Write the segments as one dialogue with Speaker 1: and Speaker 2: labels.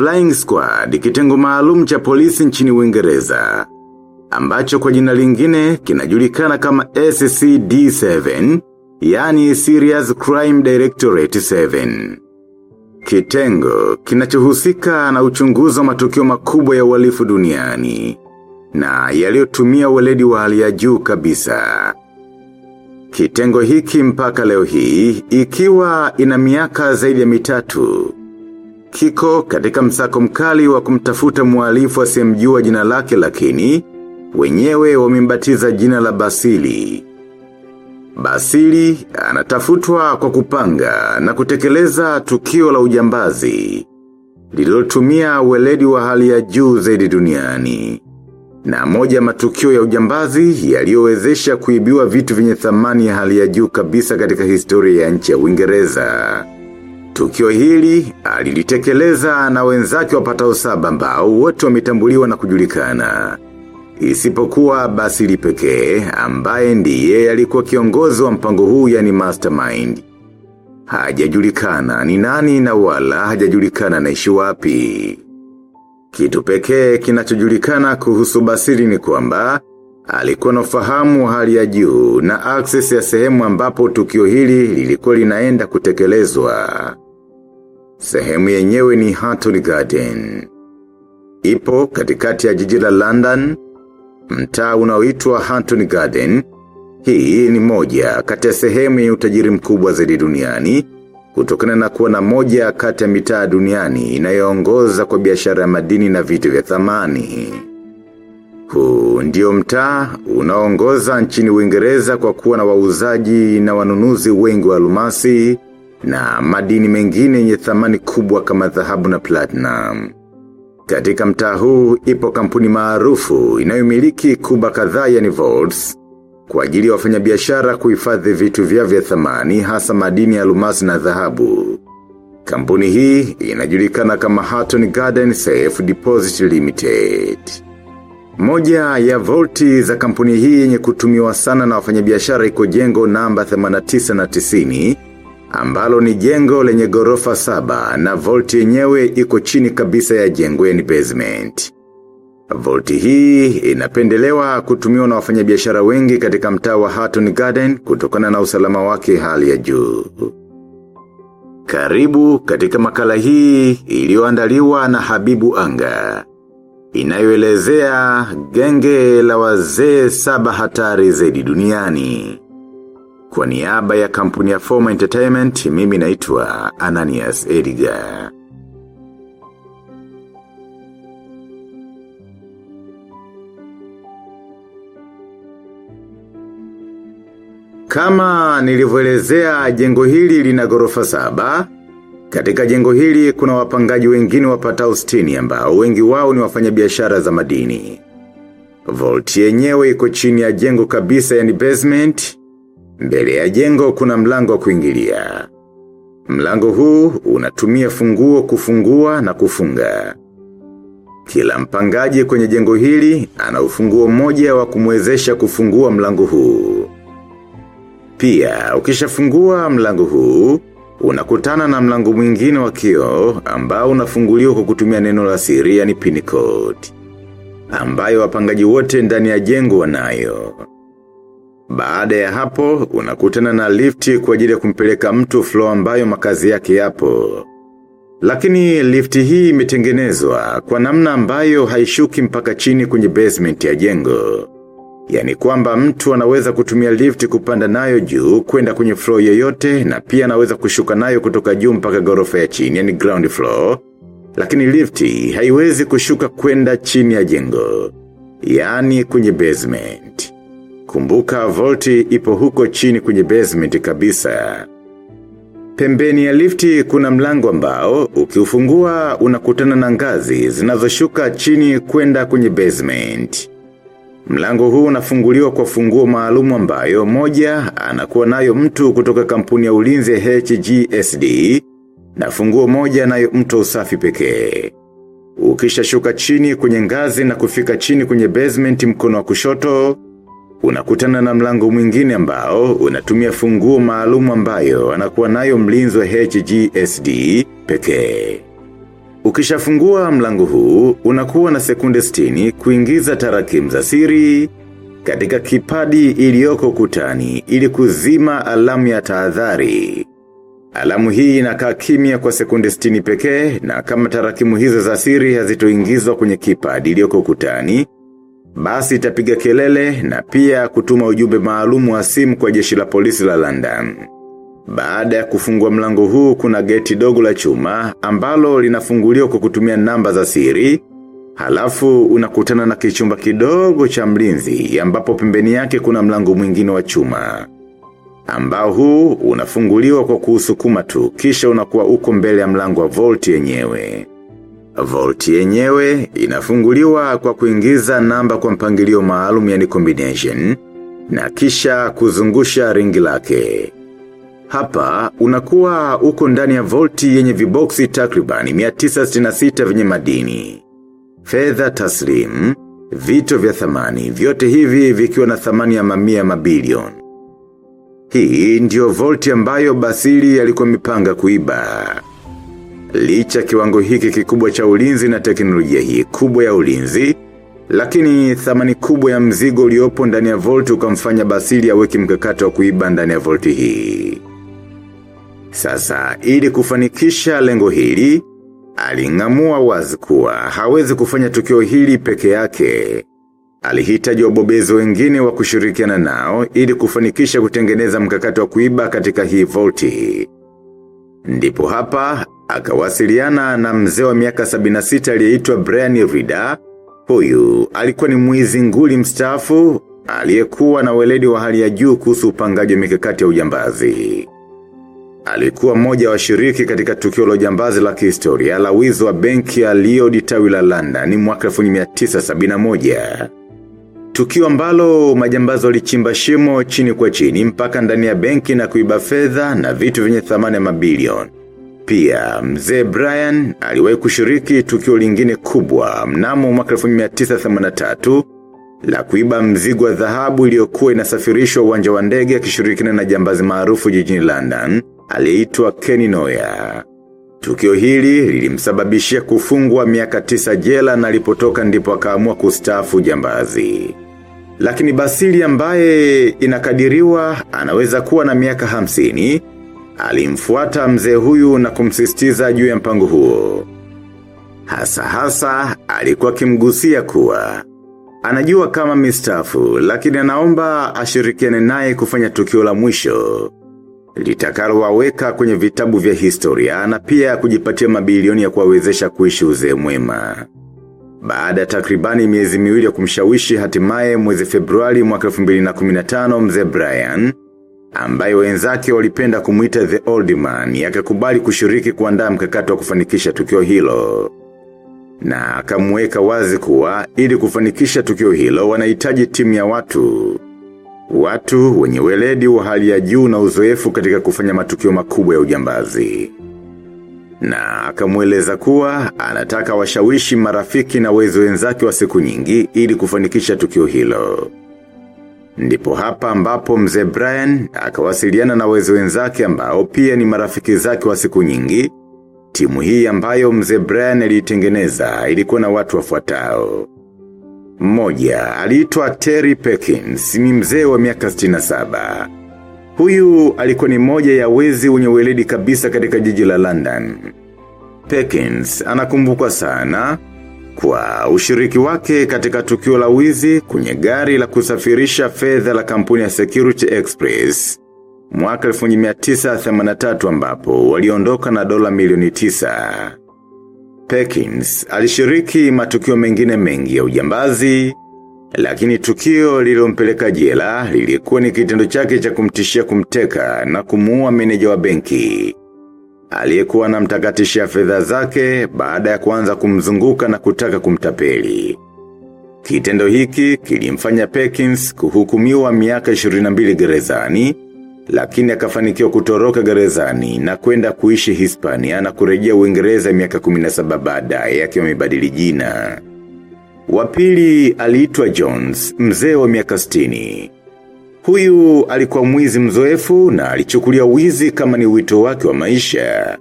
Speaker 1: Flying Squad kitengo maalum cha polisi nchini Uingereza ambacho kwa jina lingine kinajulikana kama SCD7, yani Serious Crime Directorate 7. Kitengo kinachohusika na uchunguzi wa matukio makubwa ya uhalifu duniani na yaliyotumia weledi wa hali ya juu kabisa. Kitengo hiki mpaka leo hii, ikiwa ina miaka zaidi ya mitatu. Kiko katika msako mkali wa kumtafuta muhalifu asiyemjua jina lake lakini, wenyewe wamembatiza jina la Basili. Basili anatafutwa kwa kupanga na kutekeleza tukio la ujambazi. Lilotumia weledi wa hali ya juu zaidi duniani. Na moja matukio ya ujambazi yaliyowezesha kuibiwa vitu vyenye thamani ya hali ya juu kabisa katika historia ya nchi ya Uingereza. Tukio hili alilitekeleza na wenzake wapatao saba ambao wote wametambuliwa na kujulikana. Isipokuwa basili pekee ambaye ndiye alikuwa kiongozi wa mpango huu yani mastermind. Hajajulikana ni nani na wala hajajulikana na ishi wapi. Kitu pekee kinachojulikana kuhusu basili ni kwamba, alikuwa na ufahamu hali ya juu na access ya sehemu ambapo tukio hili lilikuwa linaenda kutekelezwa. Sehemu yenyewe ni Hatton Garden. Ipo katikati ya jiji la London, mtaa unaoitwa Hatton Garden. Hii ni moja kati ya sehemu yenye utajiri mkubwa zaidi duniani, kutokana na kuwa na moja kati ya mitaa duniani inayoongoza kwa biashara ya madini na vitu vya thamani. Huu ndio mtaa unaongoza nchini Uingereza kwa kuwa na wauzaji na wanunuzi wengi wa almasi na madini mengine yenye thamani kubwa kama dhahabu na platinum. Katika mtaa huu ipo kampuni maarufu inayomiliki kuba kadhaa yani vaults kwa ajili ya wafanyabiashara kuhifadhi vitu vyao vya thamani hasa madini ya almasi na dhahabu. Kampuni hii inajulikana kama Hatton Garden Safe Deposit Limited. Moja ya volti za kampuni hii yenye kutumiwa sana na wafanyabiashara iko jengo namba 89 na 90, ambalo ni jengo lenye gorofa saba na volti yenyewe iko chini kabisa ya jengo yani basement. Volti hii inapendelewa kutumiwa na wafanyabiashara wengi katika mtaa wa Hatton Garden kutokana na usalama wake hali ya juu. Karibu katika makala hii iliyoandaliwa na Habibu Anga. Inayoelezea genge la wazee saba hatari zaidi duniani. Kwa niaba ya kampuni ya Forma Entertainment, mimi naitwa Ananias Edgar. Kama nilivyoelezea jengo hili lina gorofa saba, katika jengo hili kuna wapangaji wengine wapatao sitini ambao wengi wao ni wafanyabiashara za madini. Vault yenyewe iko chini ya jengo kabisa yani basement. Mbele ya jengo kuna mlango kuingilia. Mlango huu unatumia funguo kufungua na kufunga. Kila mpangaji kwenye jengo hili ana ufunguo mmoja wa kumwezesha kufungua mlango huu. Pia, ukishafungua mlango huu, unakutana na mlango mwingine wa kioo ambao unafunguliwa kwa kutumia neno la siri yani pin code, ambayo wapangaji wote ndani ya jengo wanayo. Baada ya hapo, unakutana na lifti kwa ajili ya kumpeleka mtu floor ambayo makazi yake yapo. Lakini lifti hii imetengenezwa kwa namna ambayo haishuki mpaka chini kwenye basement ya jengo. Yani kwamba mtu anaweza kutumia lifti kupanda nayo juu kwenda kwenye floor yoyote na pia anaweza kushuka nayo kutoka juu mpaka gorofa ya chini yani ground floor. Lakini lifti haiwezi kushuka kwenda chini ya jengo. Yani kwenye basement. Kumbuka volti ipo huko chini kwenye basement kabisa. Pembeni ya lifti kuna mlango ambao ukiufungua unakutana na ngazi zinazoshuka chini kwenda kwenye basement. Mlango huu unafunguliwa kwa funguo maalumu ambayo moja anakuwa nayo mtu kutoka kampuni ya ulinzi HGSD na funguo moja nayo mtu usafi pekee. Ukisha shuka chini kwenye ngazi na kufika chini kwenye basement mkono wa kushoto, unakutana na mlango mwingine ambao unatumia funguo maalumu ambayo anakuwa nayo mlinzi wa HGSD pekee. Ukishafungua mlango huu, unakuwa na sekunde 60 kuingiza tarakimu za siri katika kipadi iliyoko kutani ili kuzima alamu ya tahadhari. Alamu hii inakaa kimya kwa sekunde 60 pekee na kama tarakimu hizo za siri hazitoingizwa kwenye kipadi iliyoko kutani, basi itapiga kelele na pia kutuma ujumbe maalumu wa simu kwa jeshi la polisi la London. Baada ya kufungwa mlango huu kuna geti dogo la chuma ambalo linafunguliwa kwa kutumia namba za siri, halafu unakutana na kichumba kidogo cha mlinzi ambapo pembeni yake kuna mlango mwingine wa chuma. Ambao huu unafunguliwa kwa kuusukuma tu kisha unakuwa uko mbele ya mlango wa vault yenyewe. Vault yenyewe inafunguliwa kwa kuingiza namba kwa mpangilio maalum yani combination na kisha kuzungusha ringi lake. Hapa, unakuwa uko ndani ya volti yenye viboksi takribani 966 vyenye madini. Fedha taslim, vito vya thamani, vyote hivi vikiwa na thamani ya mamia mabilion. Hii ndio volti ambayo Basili alikuwa mipanga kuiba. Licha kiwango hiki kikubwa cha ulinzi na teknolojia hii kubwa ya ulinzi, lakini thamani kubwa ya mzigo uliopo ndani ya volti ukamfanya Basili aweke mkakati wa kuiba ndani ya volti hii. Sasa, ili kufanikisha lengo hili, alingamua wazi kuwa hawezi kufanya tukio hili peke yake. Alihitaji wabobezi wengine wa kushirikiana nao ili kufanikisha kutengeneza mkakati wa kuiba katika hii volti. Ndipo hapa, akawasiliana na mzee wa miaka 76 aliyeitwa Brian Rida. Huyu alikuwa ni mwizi nguli mstaafu aliyekuwa na weledi wa hali ya juu kuhusu upangaji wa mikakati ya ujambazi. Alikuwa mmoja wa shiriki katika tukio la ujambazi la kihistoria la wizi wa benki ya Leo tawi la London mwaka 1971. Tukio ambalo majambazi walichimba shimo chini kwa chini mpaka ndani ya benki na kuiba fedha na vitu vyenye thamani ya. Pia mzee Brian aliwahi kushiriki tukio lingine kubwa mnamo mwaka 1983 la kuiba mzigo wa dhahabu iliyokuwa inasafirishwa uwanja wa ndege akishirikiana na jambazi maarufu jijini London aliyeitwa Kenny Noya. Tukio hili lilimsababishia kufungwa miaka tisa jela na alipotoka ndipo akaamua kustaafu jambazi. Lakini Basili ambaye inakadiriwa anaweza kuwa na miaka hamsini, alimfuata mzee huyu na kumsistiza juu ya mpango huo. Hasa hasa alikuwa kimgusia kuwa. Anajua kama mistafu, lakini anaomba ashirikiane naye kufanya tukio la mwisho. Litakalo waweka kwenye vitabu vya historia na pia kujipatia mabilioni ya kuwawezesha kuishi uzee mwema. Baada takribani miezi miwili ya kumshawishi hatimaye mwezi februari mwaka 2015 mzee Brian, ambaye wenzake walipenda kumuita the old man, yakakubali kushiriki kuandaa mkakati wa kufanikisha tukio hilo. Na akamweka wazi kuwa ili kufanikisha tukio hilo wanahitaji timu ya watu. Watu wenye weledi wa hali ya juu na uzoefu katika kufanya matukio makubwa ya ujambazi. Na akamweleza kuwa anataka washawishi marafiki na wezi wenzake wa siku nyingi ili kufanikisha tukio hilo. Ndipo hapa ambapo mzee Brian akawasiliana na wezi wenzake ambao pia ni marafiki zake wa siku nyingi. Timu hii ambayo mzee Brian alitengeneza ilikuwa na watu wafuatao. Mmoja, aliitwa Terry Perkins, ni mzee wa miaka 67. Huyu alikuwa ni moja ya wezi wenye weledi kabisa katika jiji la London. Perkins anakumbukwa sana kwa ushiriki wake katika tukio la wizi kwenye gari la kusafirisha fedha la kampuni ya Security Express. Mwaka 1983 ambapo waliondoka na dola milioni tisa. Perkins alishiriki matukio mengine mengi ya ujambazi, lakini tukio lilompeleka jela lilikuwa ni kitendo chake cha kumtishia kumteka na kumuua meneja wa benki. Aliyekuwa anamtakatishia fedha zake baada ya kuanza kumzunguka na kutaka kumtapeli. Kitendo hiki kilimfanya Perkins kuhukumiwa miaka 22 gerezani, lakini akafanikiwa kutoroka gerezani na kwenda kuishi Hispania na kurejea Uingereza miaka 17 baadaye akiwa amebadili jina. Wapili aliitwa Jones, mzee wa miaka 60. Huyu alikuwa mwizi mzoefu na alichukulia wizi kama ni wito wake wa maisha.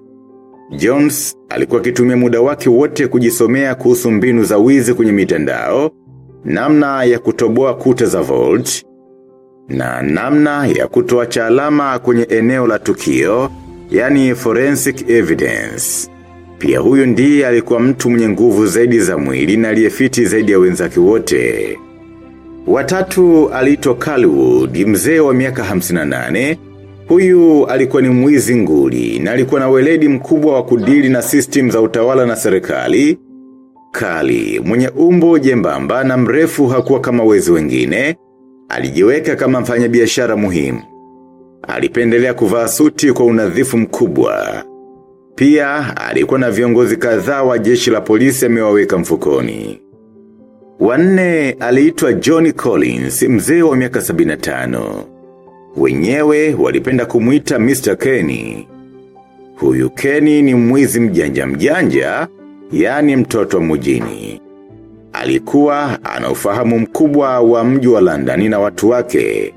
Speaker 1: Jones alikuwa akitumia muda wake wote kujisomea kuhusu mbinu za wizi kwenye mitandao, namna ya kutoboa kuta za vault, na namna ya kutoacha alama kwenye eneo la tukio, yani forensic evidence. Pia huyu ndiye alikuwa mtu mwenye nguvu zaidi za mwili na aliyefiti zaidi ya wenzake wote. Watatu alito Calwood, mzee wa miaka 58. Huyu alikuwa ni mwizi nguli na alikuwa na weledi mkubwa wa kudili na system za utawala na serikali. Kali, mwenye umbo jembamba na mrefu hakuwa kama wezi wengine, alijiweka kama mfanya biashara muhimu. Alipendelea kuvaa suti kwa unadhifu mkubwa. Pia alikuwa na viongozi kadhaa wa jeshi la polisi amewaweka mfukoni. Wanne aliitwa Johnny Collins, mzee wa miaka 75. Wenyewe walipenda kumuita Mr. Kenny. Huyu Kenny ni mwizi mjanja mjanja, yani mtoto mjini. Alikuwa ana ufahamu mkubwa wa mji wa London na watu wake.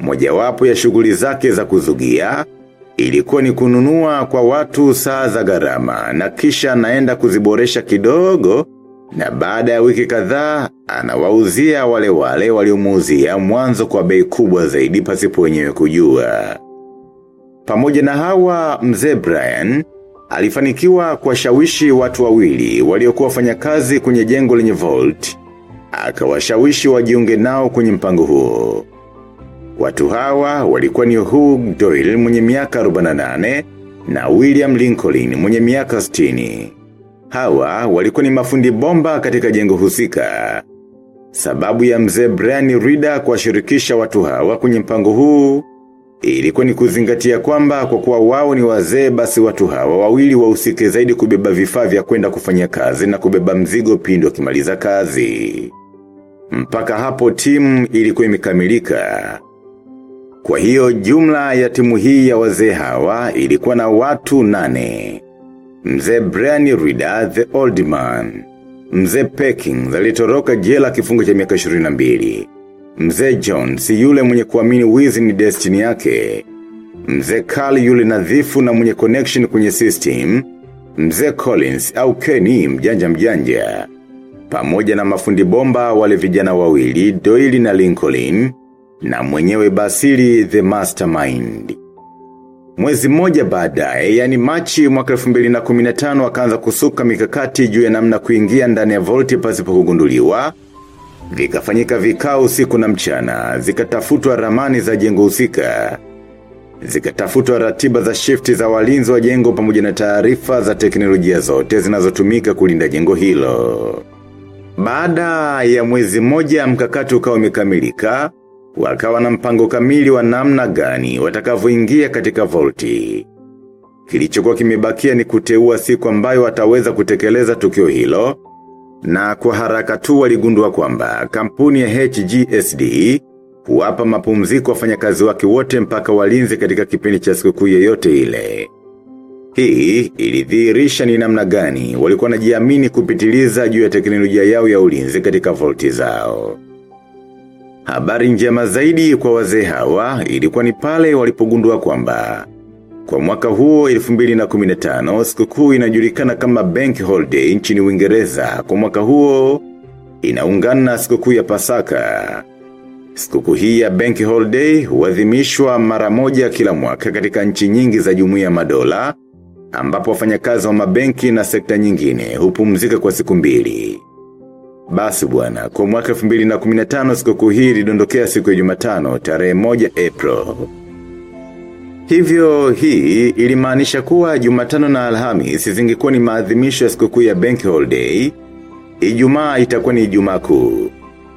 Speaker 1: Mojawapo ya shughuli zake za kuzugia, ilikuwa ni kununua kwa watu saa za gharama na kisha naenda kuziboresha kidogo na baada ya wiki kadhaa anawauzia wale wale waliomuuzia mwanzo kwa bei kubwa zaidi pasipo wenyewe kujua. Pamoja na hawa mzee Brian, alifanikiwa kuwashawishi watu wawili waliokuwa wafanyakazi kwenye jengo lenye Volt akawashawishi wajiunge nao kwenye mpango huo. Watu hawa walikuwa ni Hugh Doyle mwenye miaka 48 na William Lincoln mwenye miaka 60. Hawa walikuwa ni mafundi bomba katika jengo husika. Sababu ya mzee Brian Rida kuwashirikisha watu hawa kwenye mpango huu, ilikuwa ni kuzingatia kwamba kwa kuwa wao ni wazee basi watu hawa wawili wahusike zaidi kubeba vifaa vya kwenda kufanya kazi na kubeba mzigo pindi wakimaliza kazi. Mpaka hapo timu ilikuwa imekamilika. Kwa hiyo jumla ya timu hii ya wazee hawa ilikuwa na watu nane. Mzee Brian Rida, the old man. Mzee Peking, alitoroka jela kifungo cha miaka 22. Mzee si yule mwenye kuamini wizi ni destiny yake. Mzee Carl yule nadhifu na mwenye connection kwenye system. Mzee Collins au Kenny mjanja mjanja. Pamoja na mafundi bomba wale vijana wawili, Doyle na Lincoln, na mwenyewe Basili the mastermind. Mwezi mmoja baadaye, yani Machi mwaka 2015 akaanza kusuka mikakati juu ya namna kuingia ndani ya volti pasipo kugunduliwa. Vikafanyika vikao usiku na mchana, zikatafutwa ramani za jengo husika. Zikatafutwa ratiba za shifti za walinzi wa jengo pamoja na taarifa za teknolojia zote zinazotumika kulinda jengo hilo. Baada ya mwezi mmoja mkakati ukawa umekamilika, wakawa na mpango kamili wa namna gani watakavyoingia katika volti. Kilichokuwa kimebakia ni kuteua siku ambayo wataweza kutekeleza tukio hilo, na kwa haraka tu waligundua kwamba kampuni ya HGSD huwapa mapumziko wafanyakazi wake wote mpaka walinzi katika kipindi cha siku sikukuu yoyote ile. Hii ilidhihirisha ni namna gani walikuwa wanajiamini kupitiliza juu ya teknolojia yao ya ulinzi katika volti zao. Habari njema zaidi kwa wazee hawa ilikuwa ni pale walipogundua kwamba. Kwa mwaka huo 2015 sikukuu inajulikana kama Bank Holiday nchini Uingereza kwa mwaka huo inaungana na sikukuu ya Pasaka. Sikukuu hii ya Bank Holiday huadhimishwa mara moja kila mwaka katika nchi nyingi za jumuiya ya madola ambapo wafanyakazi wa mabenki na sekta nyingine hupumzika kwa siku mbili. Basi bwana, kwa mwaka 2015 sikukuu hii ilidondokea siku ya Jumatano tarehe moja April. Hivyo hii ilimaanisha kuwa Jumatano na Alhamisi zingekuwa ni maadhimisho ya sikukuu ya Bank Holiday. Ijumaa itakuwa ni Ijumaa kuu.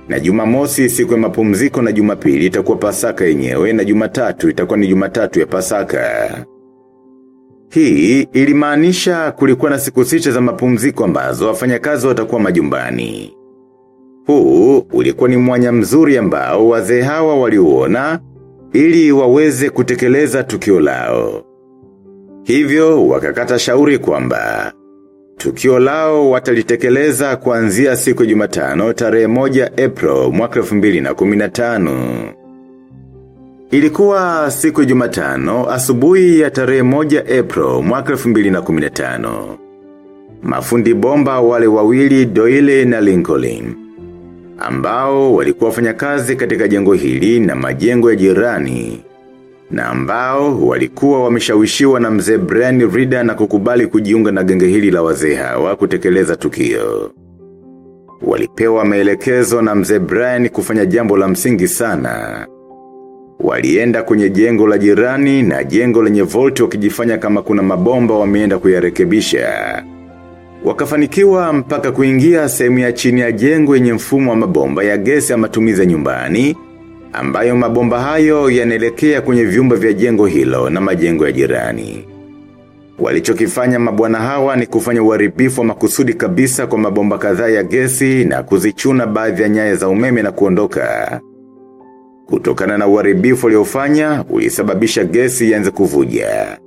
Speaker 1: Na Jumamosi siku ya mapumziko na Jumapili itakuwa Pasaka yenyewe na Jumatatu itakuwa ni Jumatatu ya Pasaka. Hii ilimaanisha kulikuwa na siku sita za mapumziko ambazo wafanyakazi watakuwa majumbani. Huu ulikuwa ni mwanya mzuri ambao wazee hawa waliuona ili waweze kutekeleza tukio lao. Hivyo wakakata shauri kwamba tukio lao watalitekeleza kuanzia siku ya Jumatano tarehe moja April mwaka 2015. Ilikuwa siku jumatano asubuhi ya tarehe moja April mwaka 2015. Mafundi bomba wale wawili Doyle na Lincoln. Ambao walikuwa wafanya kazi katika jengo hili na majengo ya jirani. Na ambao walikuwa wameshawishiwa na mzee Brian Rida na kukubali kujiunga na genge hili la wazee hawa kutekeleza tukio. Walipewa maelekezo na mzee Brian kufanya jambo la msingi sana. Walienda kwenye jengo la jirani na jengo lenye volti wakijifanya kama kuna mabomba wameenda kuyarekebisha. Wakafanikiwa mpaka kuingia sehemu ya chini ya jengo yenye mfumo wa mabomba ya gesi ya matumizi nyumbani, ambayo mabomba hayo yanaelekea kwenye vyumba vya jengo hilo na majengo ya jirani. Walichokifanya mabwana hawa ni kufanya uharibifu wa makusudi kabisa kwa mabomba kadhaa ya gesi na kuzichuna baadhi ya nyaya za umeme na kuondoka. Kutokana na uharibifu waliofanya, ulisababisha gesi ianze kuvuja.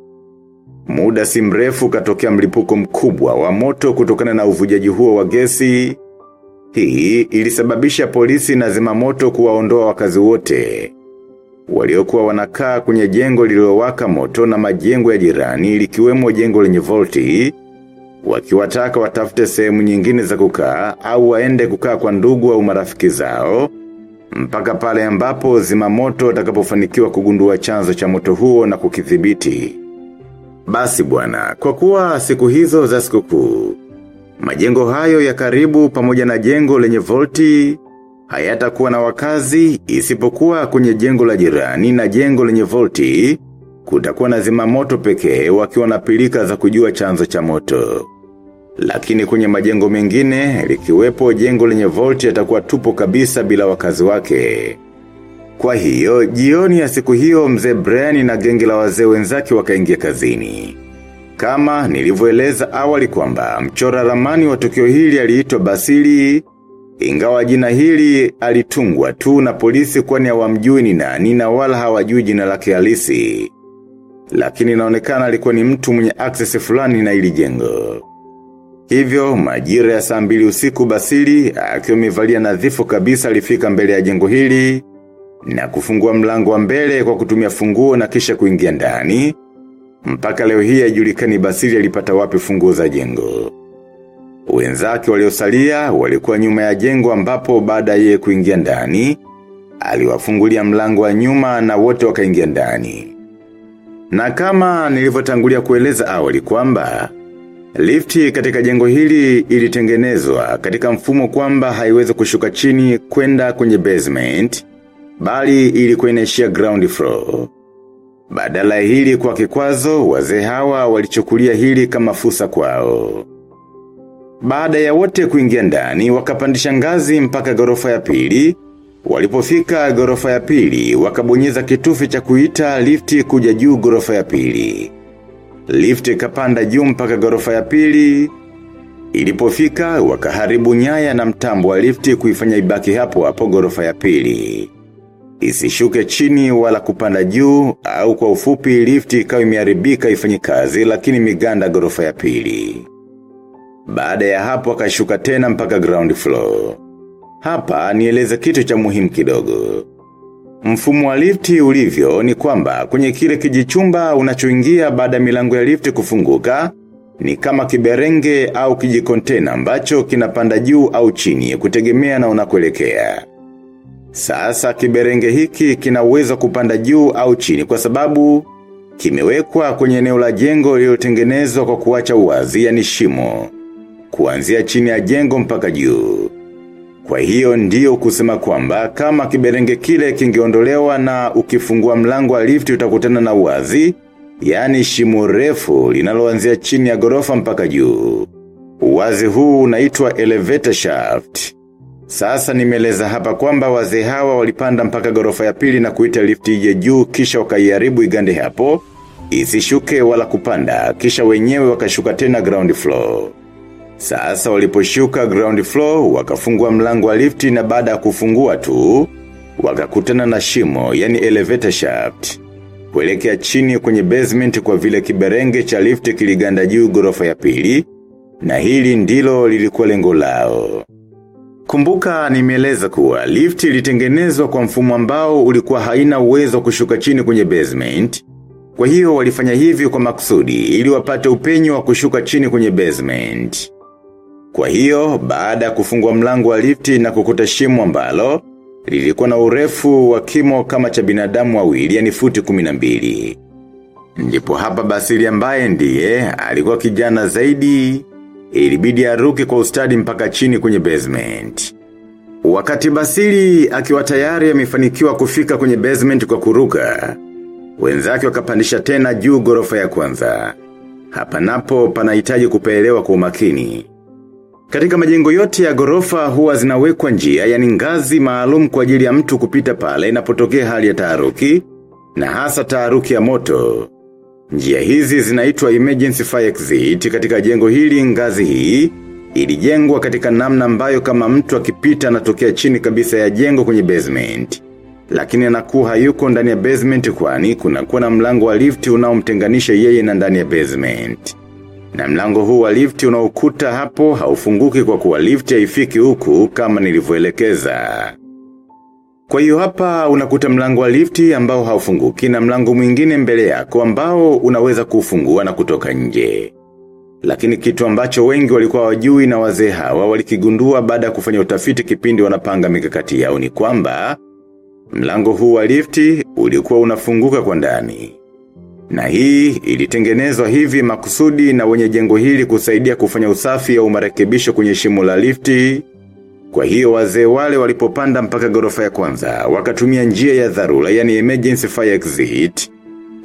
Speaker 1: Muda si mrefu katokea mlipuko mkubwa wa moto kutokana na uvujaji huo wa gesi. Hii ilisababisha polisi na zimamoto kuwaondoa wakazi wote. Waliokuwa wanakaa kwenye jengo lililowaka moto na majengo ya jirani likiwemo jengo lenye volti, wakiwataka watafute sehemu nyingine za kukaa au waende kukaa kwa ndugu au marafiki zao, mpaka pale ambapo zimamoto atakapofanikiwa kugundua chanzo cha moto huo na kukithibiti. Basi bwana, kwa kuwa siku hizo za sikukuu, majengo hayo ya karibu pamoja na jengo lenye volti, hayatakuwa na wakazi isipokuwa kwenye jengo la jirani na jengo lenye volti, kutakuwa na zima moto pekee wakiwa na pilika za kujua chanzo cha moto. Lakini kwenye majengo mengine, likiwepo jengo lenye volti yatakuwa tupo kabisa bila wakazi wake. Kwa hiyo, jioni ya siku hiyo mzee Brian na gengi la wazee wenzake wakaingia kazini. Kama nilivyoeleza awali kwamba mchora ramani wa tukio hili aliitwa Basili, ingawa jina hili alitungwa tu na polisi kwani hawamjui ni nani na wala hawajui jina lake halisi. Lakini inaonekana alikuwa ni mtu mwenye access fulani na ili jengo. Hivyo, majira ya saa usiku Basili, akiwa amevalia nadhifu kabisa alifika mbele ya jengo hili, na kufungua mlango wa mbele kwa kutumia funguo na kisha kuingia ndani, mpaka leo hii haijulikani Basili alipata wapi funguo za jengo. Wenzake waliosalia walikuwa nyuma ya jengo ambapo baada yeye kuingia ndani, aliwafungulia mlango wa nyuma na wote wakaingia ndani. Na kama nilivyotangulia kueleza awali kwamba, lifti katika jengo hili ilitengenezwa katika mfumo kwamba haiwezi kushuka chini kwenda kwenye basement, bali ilikuwa inaishia ground floor. Badala hili kwa kikwazo, wazee hawa walichukulia hili kama fursa kwao. Baada ya wote kuingia ndani, wakapandisha ngazi mpaka gorofa ya pili, walipofika gorofa ya pili, wakabonyeza kitufe cha kuita lifti kuja juu gorofa ya pili. Lifti kapanda juu mpaka gorofa ya pili, ilipofika wakaharibu nyaya na mtambo wa lifti kuifanya ibaki hapo hapo gorofa ya pili. Isishuke chini wala kupanda juu au kwa ufupi lifti ikawa imeharibika ifanye kazi lakini miganda gorofa ya pili. Baada ya hapo akashuka tena mpaka ground floor. Hapa nieleze kitu cha muhimu kidogo. Mfumo wa lifti ulivyo ni kwamba kwenye kile kijichumba unachoingia baada ya milango ya lifti kufunguka, ni kama kiberenge au kijikontena ambacho kinapanda juu au chini kutegemea na unakoelekea. Sasa kiberenge hiki kinaweza kupanda juu au chini kwa sababu kimewekwa kwenye eneo la jengo lililotengenezwa kwa kuacha uwazi yani shimo. Kuanzia chini ya jengo mpaka juu. Kwa hiyo ndiyo kusema kwamba kama kiberenge kile kingeondolewa na ukifungua mlango wa lifti utakutana na uwazi, yani shimo refu linaloanzia chini ya gorofa mpaka juu. Uwazi huu unaitwa elevator shaft. Sasa nimeleza hapa kwamba wazee hawa walipanda mpaka gorofa ya pili na kuita lifti ije juu kisha wakaiharibu igande hapo, isishuke wala kupanda, kisha wenyewe wakashuka tena ground floor. Sasa waliposhuka ground floor, wakafungua mlango wa lifti na baada ya kufungua tu, wakakutana na shimo, yani elevator shaft. Kuelekea chini kwenye basement kwa vile kiberenge cha lifti kiliganda juu gorofa ya pili, na hili ndilo lilikuwa lengo lao. Kumbuka nimeeleza kuwa lift ilitengenezwa kwa mfumo ambao ulikuwa haina uwezo kushuka chini kwenye basement. Kwa hiyo walifanya hivi kwa maksudi ili wapate upenyo wa kushuka chini kwenye basement. Kwa hiyo, baada ya kufungwa mlango wa lifti na kukuta shimo ambalo, lilikuwa na urefu wa kimo kama cha binadamu wawili yani futi kuminambili. Ndipo hapa basili ambaye ndiye, alikuwa kijana zaidi, ilibidi aruke kwa ustadi mpaka chini kwenye basement. Wakati basili akiwa tayari amefanikiwa kufika kwenye basement kwa kuruka, wenzake wakapandisha tena juu gorofa ya kwanza. Hapa napo panahitaji kupelewa kwa umakini. Katika majengo yote ya gorofa huwa zinawekwa njia yani ngazi maalum kwa ajili ya mtu kupita pale inapotokea hali ya taharuki na hasa taharuki ya moto. Njia hizi zinaitwa emergency fire exit katika jengo hili ngazi hii ilijengwa katika namna ambayo kama mtu akipita anatokea chini kabisa ya jengo kwenye basement. Lakini anakuwa hayuko ndani ya basement kwani kuna kuwa na mlango wa lift unaomtenganisha yeye na ndani ya basement. Na mlango huu wa lift unaokuta hapo haufunguki kwa kuwa lift haifiki huku kama nilivyoelekeza. Kwa hiyo hapa unakuta mlango wa lifti ambao haufunguki na mlango mwingine mbele yako ambao unaweza kufungua na kutoka nje. Lakini kitu ambacho wengi walikuwa wajui na wazee hawa walikigundua baada ya kufanya utafiti kipindi wanapanga mikakati yao ni kwamba mlango huu wa lifti ulikuwa unafunguka kwa ndani. Na hii ilitengenezwa hivi makusudi na wenye jengo hili kusaidia kufanya usafi au marekebisho kwenye shimo la lifti. Kwa hiyo wazee wale walipopanda mpaka gorofa ya kwanza, wakatumia njia ya dharura yani emergency fire exit,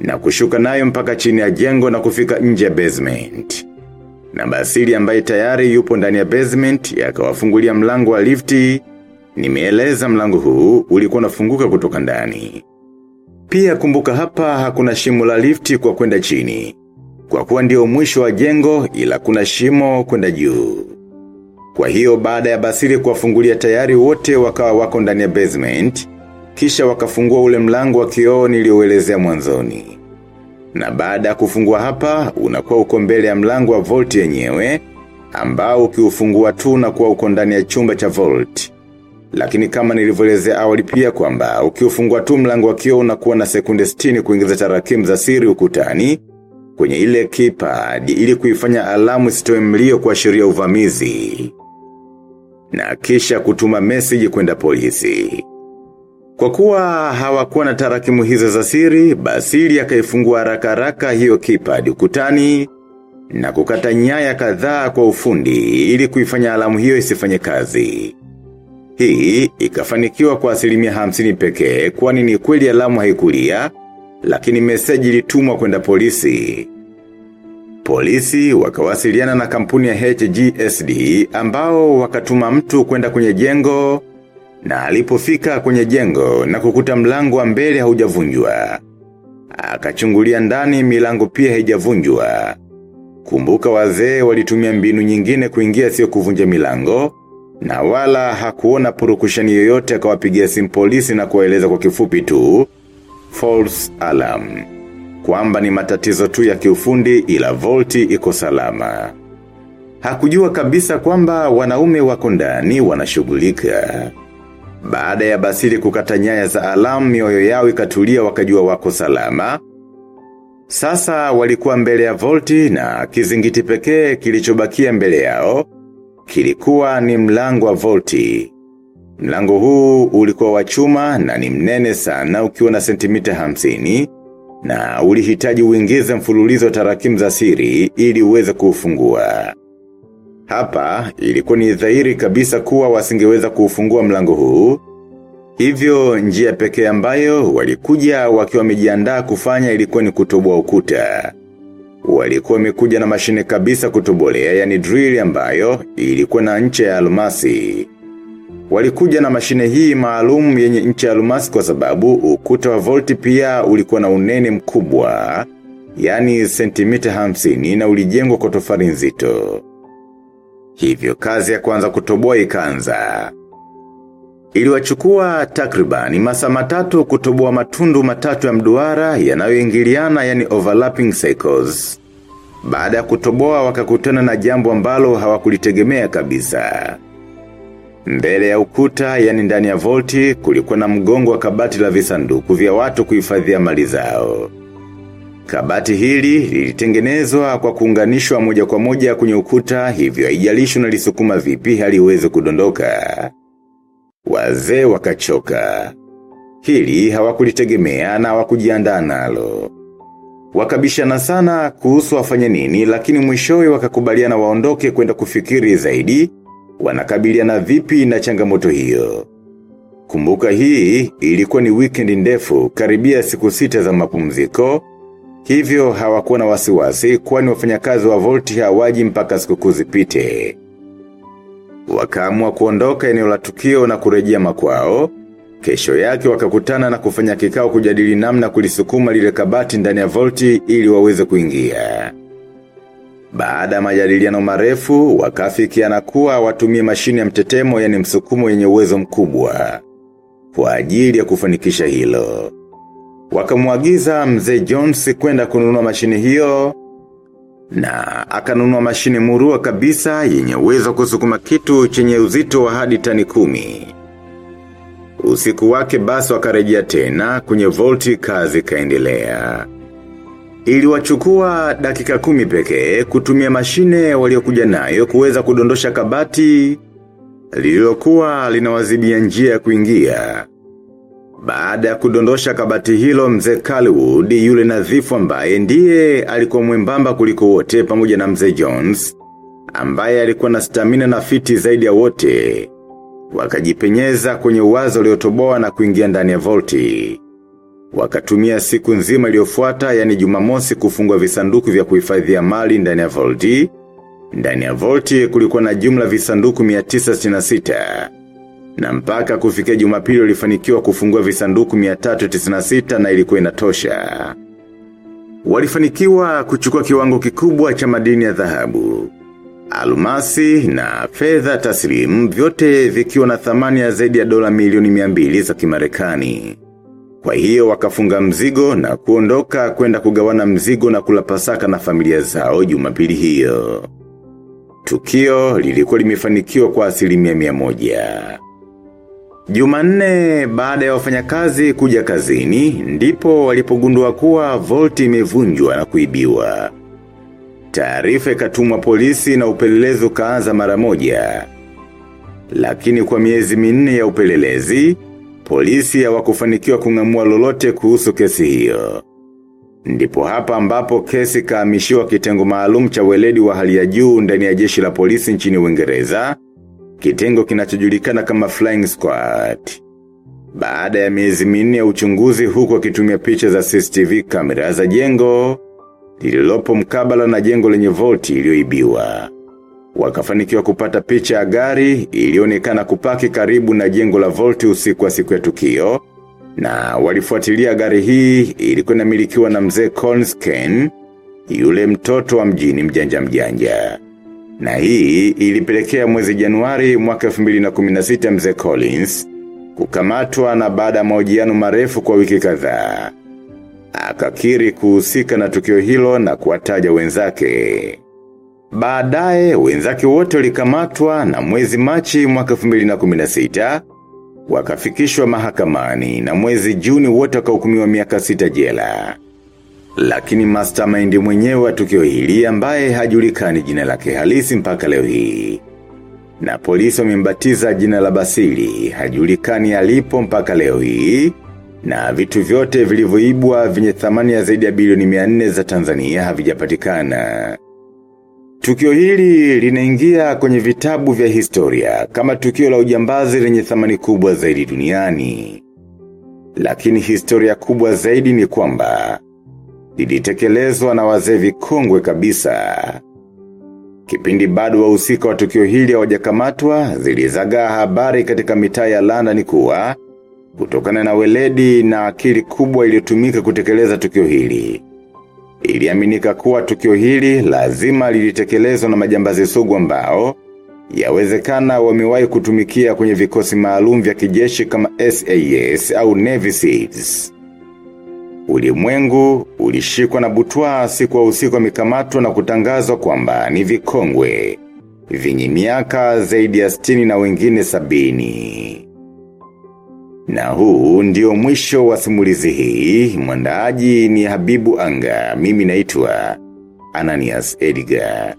Speaker 1: na kushuka nayo mpaka chini ya jengo na kufika nje ya basement. Na basili ambaye tayari yupo ndani ya basement, yakawafungulia mlango wa lifti, nimeeleza mlango huu ulikuwa unafunguka kutoka ndani. Pia kumbuka hapa hakuna shimo la lifti kwa kwenda chini. Kwa kuwa ndio mwisho wa jengo ila kuna shimo kwenda juu. Kwa hiyo baada ya basiri kuwafungulia tayari wote wakawa wako ndani ya basement, kisha wakafungua ule mlango wa kioo niliouelezea mwanzoni. Na baada ya kufungua hapa, unakuwa uko mbele ya mlango wa vault yenyewe, ambao ukiufungua tu unakuwa uko ndani ya chumba cha vault. Lakini kama nilivyoelezea awali pia kwamba ukiufungua tu mlango wa kioo unakuwa na sekunde 60 kuingiza tarakimu za siri ukutani kwenye ile keypad ili kuifanya alamu isitoe mlio kuashiria uvamizi na kisha kutuma message kwenda polisi. Kwa kuwa hawakuwa na tarakimu hizo za siri, Basili akaifungua haraka haraka hiyo keypad ukutani na kukata nyaya kadhaa kwa ufundi ili kuifanya alamu hiyo isifanye kazi. Hii ikafanikiwa kwa asilimia hamsini pekee kwani ni kweli alamu haikulia, lakini meseji ilitumwa kwenda polisi. Polisi wakawasiliana na kampuni ya HGSD ambao wakatuma mtu kwenda kwenye jengo na alipofika kwenye jengo na kukuta mlango wa mbele haujavunjwa. Akachungulia ndani milango pia haijavunjwa. Kumbuka wazee walitumia mbinu nyingine kuingia sio kuvunja milango na wala hakuona purukushani yoyote akawapigia simu polisi na kuwaeleza kwa kifupi tu false alarm kwamba ni matatizo tu ya kiufundi ila volti iko salama. Hakujua kabisa kwamba wanaume wako ndani wanashughulika. Baada ya basili kukata nyaya za alamu mioyo yao ikatulia wakajua wako salama. Sasa walikuwa mbele ya volti na kizingiti pekee kilichobakia mbele yao, kilikuwa ni mlango wa volti. Mlango huu ulikuwa wa chuma na ni mnene sana ukiwa na sentimita hamsini na ulihitaji uingize mfululizo tarakimu za siri ili uweze kuufungua. Hapa ilikuwa ni dhahiri kabisa kuwa wasingeweza kuufungua mlango huu. Hivyo njia pekee ambayo walikuja wakiwa wamejiandaa kufanya ilikuwa ni kutoboa ukuta. Walikuwa wamekuja na mashine kabisa kutobolea yani drill ambayo ilikuwa na ncha ya almasi. Walikuja na mashine hii maalum yenye nchi ya almasi kwa sababu ukuta wa volti pia ulikuwa na unene mkubwa, yani sentimita hamsini na ulijengwa kwa tofari nzito. Hivyo kazi ya kwanza kutoboa ikaanza. Iliwachukua takribani masaa matatu kutoboa matundu matatu ya mduara yanayoingiliana yani overlapping cycles. Baada ya kutoboa wakakutana na jambo ambalo hawakulitegemea kabisa. Mbele ya ukuta, yani ndani ya volti, kulikuwa na mgongo wa kabati la visanduku vya watu kuhifadhia mali zao. Kabati hili lilitengenezwa kwa kuunganishwa moja kwa moja kwenye ukuta hivyo haijalishi unalisukuma vipi haliwezi kudondoka. Wazee wakachoka. Hili hawakulitegemea na hawakujiandaa nalo. Wakabishana sana kuhusu wafanye nini lakini mwishowe wakakubaliana waondoke kwenda kufikiri zaidi wanakabiliana vipi na changamoto hiyo. Kumbuka hii ilikuwa ni weekend ndefu karibia siku sita za mapumziko Hivyo hawakuwa na wasiwasi kwani wafanyakazi wa volti hawaji mpaka sikukuu zipite. Wakaamua kuondoka eneo la tukio na kurejea makwao. Kesho yake wakakutana na kufanya kikao kujadili namna kulisukuma lile kabati ndani ya volti ili waweze kuingia. Baada ya majadiliano marefu, wakafikiana kuwa watumie mashine ya mtetemo yani msukumo yenye uwezo mkubwa. Kwa ajili ya kufanikisha hilo. Wakamwagiza mzee Jones kwenda kununua mashine hiyo na akanunua mashine murua kabisa yenye uwezo kusukuma kitu chenye uzito wa hadi tani kumi. Usiku wake basi wakarejea tena kwenye volti kazi kaendelea. Iliwachukua dakika kumi pekee kutumia mashine waliokuja nayo kuweza kudondosha kabati lililokuwa linawazibia njia ya kuingia. Baada ya kudondosha kabati hilo mzee Calwood yule nadhifu ambaye ndiye alikuwa mwembamba kuliko wote pamoja na mzee Jones, ambaye alikuwa na stamina na fiti zaidi ya wote. Wakajipenyeza kwenye uwazo uliotoboa na kuingia ndani ya volti. Wakatumia siku nzima iliyofuata yani jumamosi kufungwa visanduku vya kuhifadhia mali ndani ya volti. Ndani ya volti kulikuwa na jumla visanduku 966 na mpaka kufikia jumapili walifanikiwa kufungua visanduku 396 na ilikuwa inatosha. Walifanikiwa kuchukua kiwango kikubwa cha madini ya dhahabu. Almasi na fedha taslimu vyote vikiwa na thamani ya zaidi ya dola milioni 200 za kimarekani. Kwa hiyo wakafunga mzigo na kuondoka kwenda kugawana mzigo na kula pasaka na familia zao jumapili hiyo. Tukio lilikuwa limefanikiwa kwa asilimia mia moja. Jumanne baada ya wafanyakazi kuja kazini, ndipo walipogundua kuwa volti imevunjwa na kuibiwa. Taarifa ikatumwa polisi na upelelezi ukaanza mara moja. Lakini kwa miezi minne ya upelelezi, polisi hawakufanikiwa kung'amua lolote kuhusu kesi hiyo. Ndipo hapa ambapo kesi kamishiwa kitengo maalumu cha weledi wa hali ya juu ndani ya jeshi la polisi nchini Uingereza kitengo kinachojulikana kama Flying Squad. Baada ya miezi minne ya uchunguzi huku kitumia picha za CCTV kamera za jengo, lililopo mkabala na jengo lenye volti iliyoibiwa. Wakafanikiwa kupata picha ya gari ilionekana kupaki karibu na jengo la volti usiku wa siku ya tukio, na walifuatilia gari hii ilikuwa inamilikiwa na mzee Collins Ken, yule mtoto wa mjini mjanja mjanja. Na hii ilipelekea mwezi januari mwaka 2016 mzee Collins kukamatwa na baada ya mahojiano marefu kwa wiki kadhaa. Akakiri kuhusika na tukio hilo na kuwataja wenzake. Baadaye wenzake wote walikamatwa na mwezi Machi mwaka 2016 wakafikishwa mahakamani na mwezi Juni wote wakahukumiwa miaka sita jela. Lakini mastermind mwenyewe wa tukio hili ambaye hajulikani jina lake halisi mpaka leo hii. Na polisi wamembatiza jina la Basili, hajulikani alipo mpaka leo hii. Na vitu vyote vilivyoibwa vyenye thamani ya zaidi ya bilioni 400 za Tanzania havijapatikana. Tukio hili linaingia kwenye vitabu vya historia kama tukio la ujambazi lenye thamani kubwa zaidi duniani. Lakini historia kubwa zaidi ni kwamba lilitekelezwa na wazee vikongwe kabisa. Kipindi bado wahusika wa tukio hili hawajakamatwa zilizagaa habari katika mitaa ya London kuwa kutokana na weledi na akili kubwa iliyotumika kutekeleza tukio hili. Iliaminika kuwa tukio hili lazima lilitekelezwa na majambazi sugu ambao yawezekana wamewahi kutumikia kwenye vikosi maalum vya kijeshi kama SAS au Navy Seals. Ulimwengu ulishikwa na butwa siku wa usiku wamekamatwa na kutangazwa kwamba ni vikongwe. vyenye miaka zaidi ya sitini na wengine sabini. Na huu ndio mwisho wa simulizi hii, mwandaaji ni Habibu Anga, mimi naitwa Ananias Edgar.